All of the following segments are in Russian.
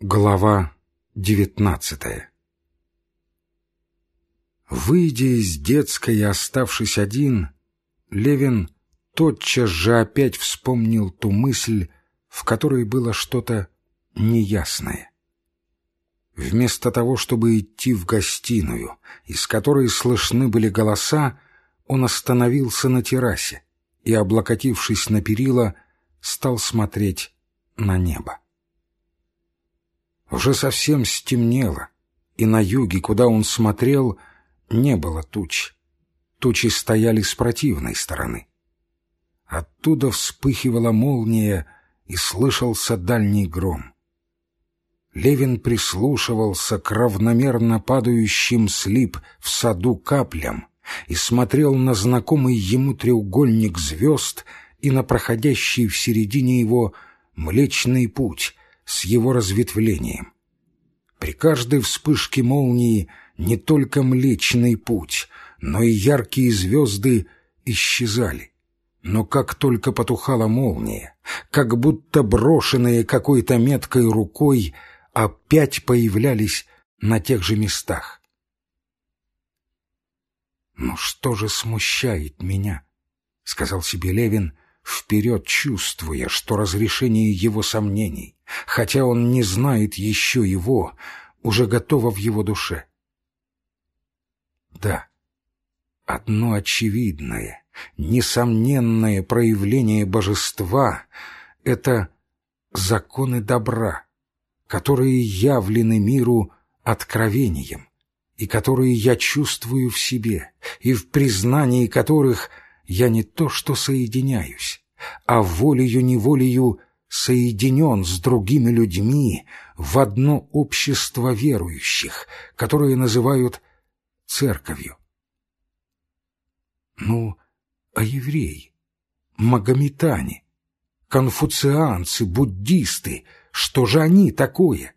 Глава девятнадцатая Выйдя из детской и оставшись один, Левин тотчас же опять вспомнил ту мысль, в которой было что-то неясное. Вместо того, чтобы идти в гостиную, из которой слышны были голоса, он остановился на террасе и, облокотившись на перила, стал смотреть на небо. Уже совсем стемнело, и на юге, куда он смотрел, не было туч. Тучи стояли с противной стороны. Оттуда вспыхивала молния, и слышался дальний гром. Левин прислушивался к равномерно падающим слип в саду каплям и смотрел на знакомый ему треугольник звезд и на проходящий в середине его Млечный Путь с его разветвлением. При каждой вспышке молнии не только Млечный Путь, но и яркие звезды исчезали. Но как только потухала молния, как будто брошенные какой-то меткой рукой, опять появлялись на тех же местах. «Ну что же смущает меня?» — сказал себе Левин — вперед чувствуя, что разрешение его сомнений, хотя он не знает еще его, уже готово в его душе. Да, одно очевидное, несомненное проявление божества — это законы добра, которые явлены миру откровением, и которые я чувствую в себе, и в признании которых — я не то что соединяюсь, а волею-неволею соединен с другими людьми в одно общество верующих, которое называют церковью. Ну, а евреи, магометане, конфуцианцы, буддисты, что же они такое?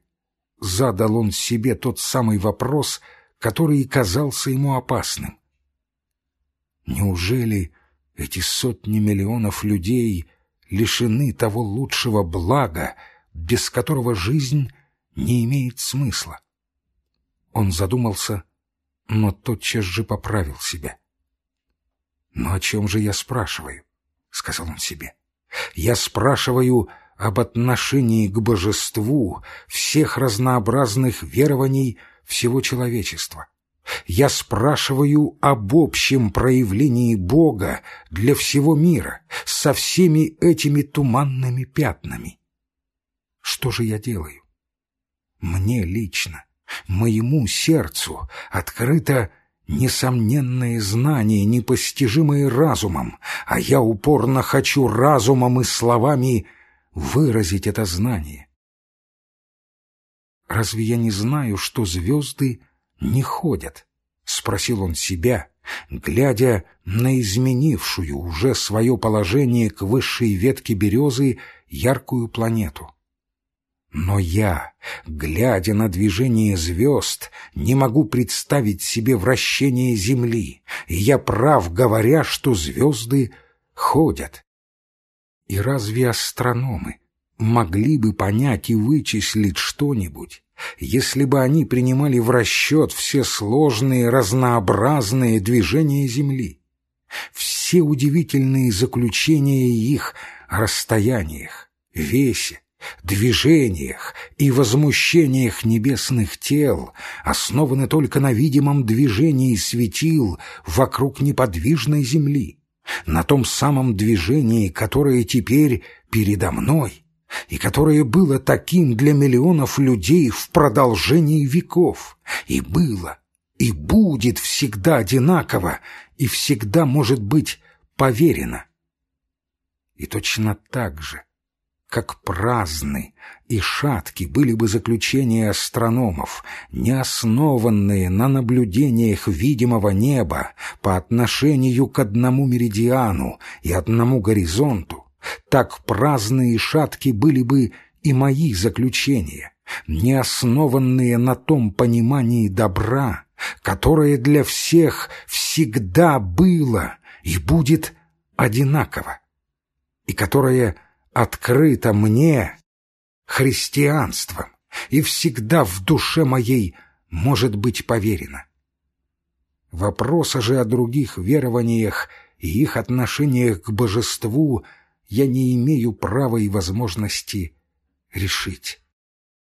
Задал он себе тот самый вопрос, который казался ему опасным. Неужели эти сотни миллионов людей лишены того лучшего блага, без которого жизнь не имеет смысла. Он задумался, но тотчас же поправил себя. «Но о чем же я спрашиваю?» — сказал он себе. «Я спрашиваю об отношении к божеству всех разнообразных верований всего человечества. Я спрашиваю об общем проявлении Бога для всего мира со всеми этими туманными пятнами. Что же я делаю? Мне лично, моему сердцу открыто несомненное знание, непостижимое разумом, а я упорно хочу разумом и словами выразить это знание. Разве я не знаю, что звезды не ходят? — спросил он себя, глядя на изменившую уже свое положение к высшей ветке березы яркую планету. Но я, глядя на движение звезд, не могу представить себе вращение Земли, и я прав, говоря, что звезды ходят. И разве астрономы могли бы понять и вычислить что-нибудь, если бы они принимали в расчет все сложные, разнообразные движения Земли, все удивительные заключения их о расстояниях, весе, движениях и возмущениях небесных тел основаны только на видимом движении светил вокруг неподвижной Земли, на том самом движении, которое теперь передо мной — и которое было таким для миллионов людей в продолжении веков, и было, и будет всегда одинаково, и всегда может быть поверено. И точно так же, как праздны и шатки были бы заключения астрономов, не основанные на наблюдениях видимого неба по отношению к одному меридиану и одному горизонту, так праздные и шатки были бы и мои заключения, не основанные на том понимании добра, которое для всех всегда было и будет одинаково, и которое открыто мне христианством, и всегда в душе моей может быть поверено. Вопроса же о других верованиях и их отношениях к божеству я не имею права и возможности решить.